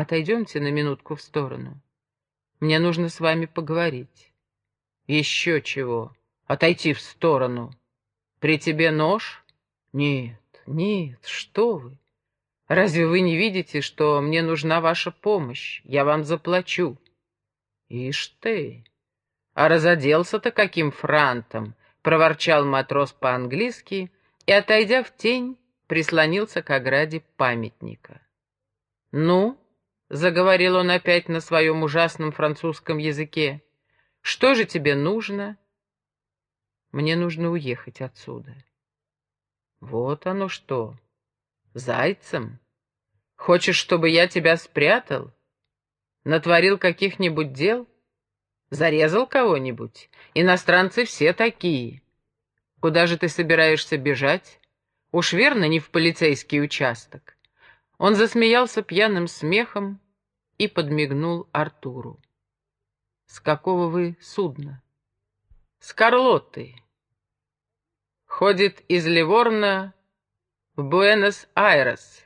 отойдемте на минутку в сторону. Мне нужно с вами поговорить». «Еще чего? Отойти в сторону. При тебе нож?» «Нет, нет, что вы. Разве вы не видите, что мне нужна ваша помощь? Я вам заплачу». «Ишь ты! А разоделся-то каким франтом!» — проворчал матрос по-английски и, отойдя в тень, прислонился к ограде памятника. «Ну?» — заговорил он опять на своем ужасном французском языке. «Что же тебе нужно?» «Мне нужно уехать отсюда». «Вот оно что! Зайцем? Хочешь, чтобы я тебя спрятал? Натворил каких-нибудь дел? Зарезал кого-нибудь? Иностранцы все такие. Куда же ты собираешься бежать? Уж верно, не в полицейский участок». Он засмеялся пьяным смехом и подмигнул Артуру. «С какого вы судна?» «С Карлотты. Ходит из Ливорна в Буэнос-Айрес.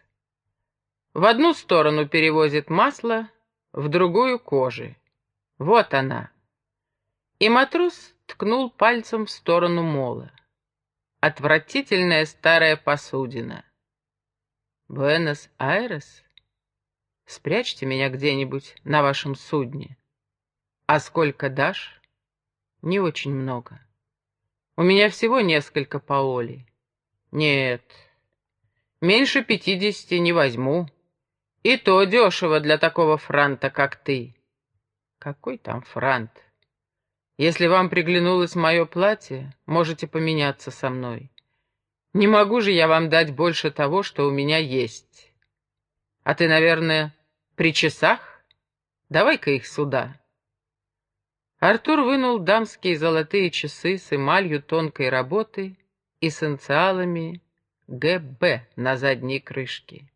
В одну сторону перевозит масло, в другую — кожи. Вот она». И матрос ткнул пальцем в сторону мола. Отвратительная старая посудина — Буэнос-Айрес? Спрячьте меня где-нибудь на вашем судне. А сколько дашь? Не очень много. У меня всего несколько паолей. Нет, меньше пятидесяти не возьму. И то дешево для такого франта, как ты. Какой там франт? Если вам приглянулось мое платье, можете поменяться со мной. Не могу же я вам дать больше того, что у меня есть. А ты, наверное, при часах? Давай-ка их сюда. Артур вынул дамские золотые часы с эмалью тонкой работы и с инициалами ГБ на задней крышке.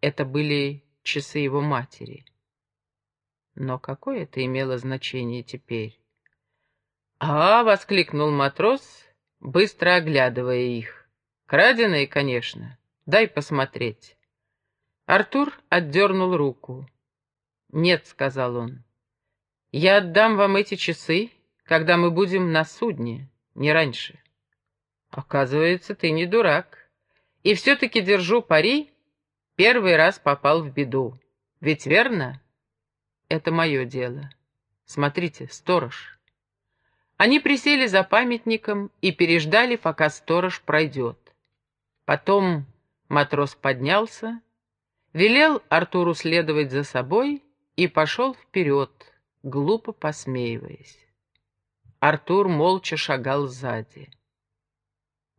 Это были часы его матери. Но какое это имело значение теперь? «А!» — воскликнул матрос быстро оглядывая их. «Краденые, конечно. Дай посмотреть». Артур отдернул руку. «Нет», — сказал он, — «я отдам вам эти часы, когда мы будем на судне, не раньше». «Оказывается, ты не дурак. И все-таки держу пари, первый раз попал в беду. Ведь верно?» «Это мое дело. Смотрите, сторож». Они присели за памятником и переждали, пока сторож пройдет. Потом матрос поднялся, велел Артуру следовать за собой и пошел вперед, глупо посмеиваясь. Артур молча шагал сзади.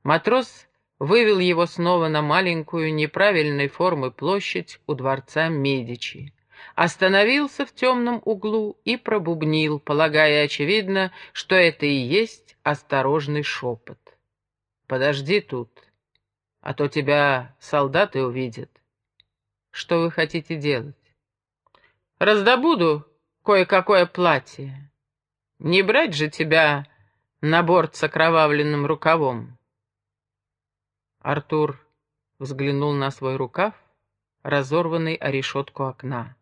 Матрос вывел его снова на маленькую неправильной формы площадь у дворца Медичи остановился в темном углу и пробубнил, полагая, очевидно, что это и есть осторожный шепот. «Подожди тут, а то тебя солдаты увидят. Что вы хотите делать?» «Раздобуду кое-какое платье. Не брать же тебя на борт с окровавленным рукавом». Артур взглянул на свой рукав, разорванный о решетку окна.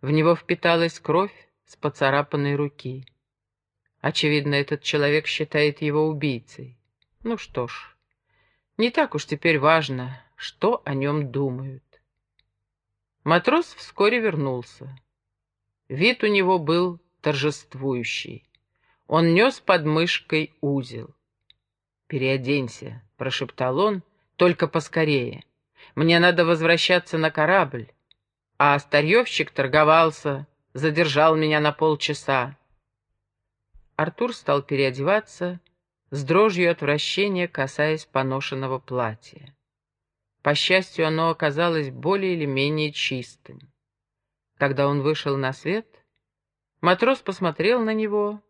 В него впиталась кровь с поцарапанной руки. Очевидно, этот человек считает его убийцей. Ну что ж, не так уж теперь важно, что о нем думают. Матрос вскоре вернулся. Вид у него был торжествующий. Он нес под мышкой узел. «Переоденься», — прошептал он, — «только поскорее. Мне надо возвращаться на корабль а старьевщик торговался, задержал меня на полчаса. Артур стал переодеваться, с дрожью отвращения касаясь поношенного платья. По счастью, оно оказалось более или менее чистым. Когда он вышел на свет, матрос посмотрел на него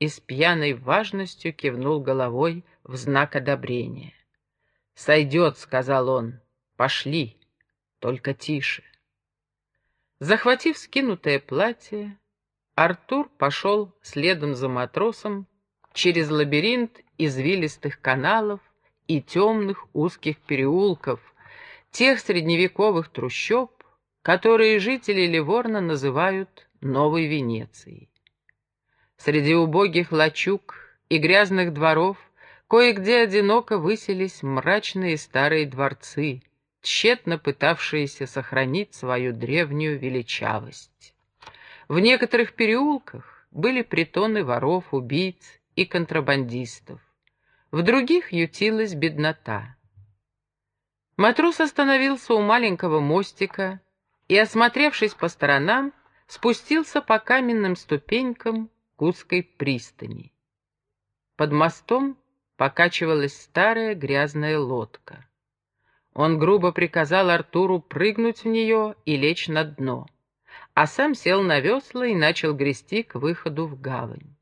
и с пьяной важностью кивнул головой в знак одобрения. «Сойдет», — сказал он, — «пошли, только тише». Захватив скинутое платье, Артур пошел следом за матросом через лабиринт извилистых каналов и темных узких переулков, тех средневековых трущоб, которые жители Ливорна называют Новой Венецией. Среди убогих лачуг и грязных дворов кое-где одиноко высились мрачные старые дворцы, тщетно пытавшиеся сохранить свою древнюю величавость. В некоторых переулках были притоны воров, убийц и контрабандистов. В других ютилась беднота. Матрос остановился у маленького мостика и, осмотревшись по сторонам, спустился по каменным ступенькам к узкой пристани. Под мостом покачивалась старая грязная лодка. Он грубо приказал Артуру прыгнуть в нее и лечь на дно, а сам сел на весла и начал грести к выходу в гавань.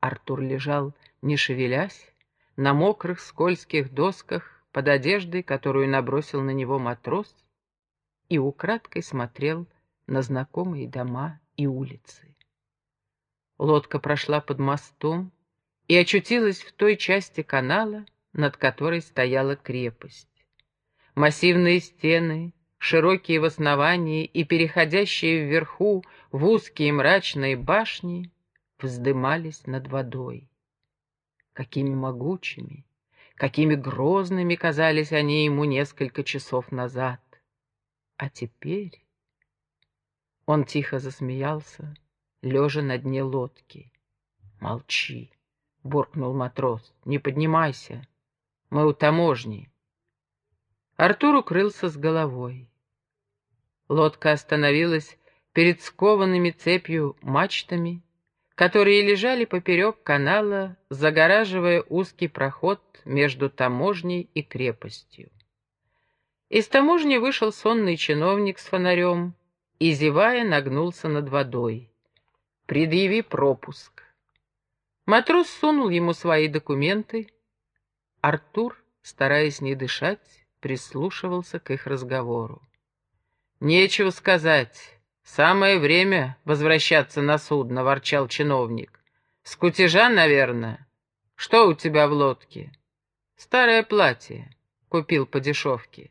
Артур лежал, не шевелясь, на мокрых скользких досках под одеждой, которую набросил на него матрос, и украдкой смотрел на знакомые дома и улицы. Лодка прошла под мостом и очутилась в той части канала, над которой стояла крепость. Массивные стены, широкие в основании и переходящие вверху в узкие мрачные башни, вздымались над водой. Какими могучими, какими грозными казались они ему несколько часов назад. А теперь... Он тихо засмеялся, лежа на дне лодки. «Молчи!» — буркнул матрос. «Не поднимайся. Мы у таможни». Артур укрылся с головой. Лодка остановилась перед скованными цепью мачтами, которые лежали поперек канала, загораживая узкий проход между таможней и крепостью. Из таможни вышел сонный чиновник с фонарем и, зевая, нагнулся над водой. «Предъяви пропуск». Матрос сунул ему свои документы. Артур, стараясь не дышать, прислушивался к их разговору. «Нечего сказать. Самое время возвращаться на судно», — ворчал чиновник. «С кутежа, наверное. Что у тебя в лодке?» «Старое платье. Купил по дешевке».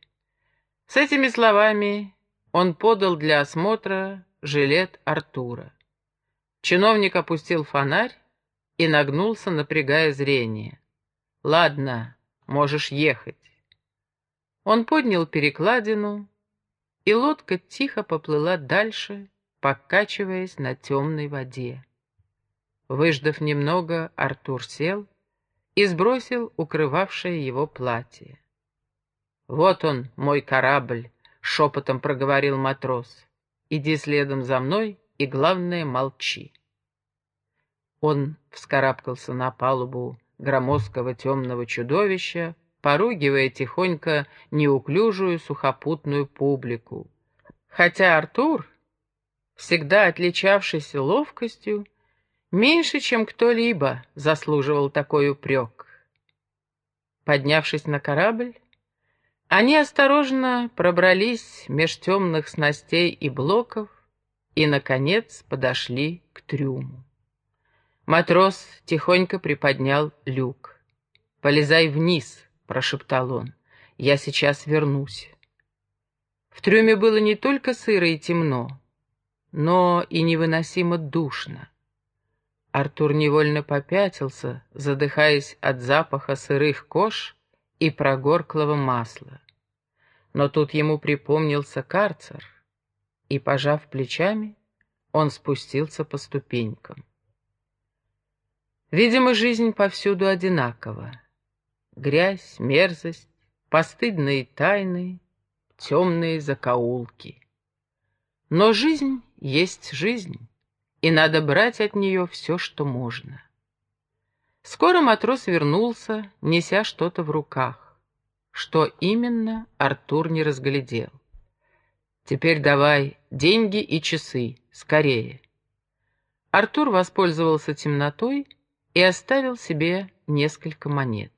С этими словами он подал для осмотра жилет Артура. Чиновник опустил фонарь и нагнулся, напрягая зрение. «Ладно, можешь ехать». Он поднял перекладину, и лодка тихо поплыла дальше, покачиваясь на темной воде. Выждав немного, Артур сел и сбросил укрывавшее его платье. «Вот он, мой корабль», — шепотом проговорил матрос. «Иди следом за мной и, главное, молчи». Он вскарабкался на палубу громоздкого темного чудовища, поругивая тихонько неуклюжую сухопутную публику. Хотя Артур, всегда отличавшийся ловкостью, меньше, чем кто-либо заслуживал такой упрек. Поднявшись на корабль, они осторожно пробрались меж темных снастей и блоков и, наконец, подошли к трюму. Матрос тихонько приподнял люк. «Полезай вниз», — прошептал он, — «я сейчас вернусь». В трюме было не только сыро и темно, но и невыносимо душно. Артур невольно попятился, задыхаясь от запаха сырых кож и прогорклого масла. Но тут ему припомнился карцер, и, пожав плечами, он спустился по ступенькам. Видимо, жизнь повсюду одинакова. Грязь, мерзость, постыдные тайны, темные закоулки. Но жизнь есть жизнь, и надо брать от нее все, что можно. Скоро матрос вернулся, неся что-то в руках. Что именно, Артур не разглядел. «Теперь давай деньги и часы, скорее». Артур воспользовался темнотой и оставил себе несколько монет.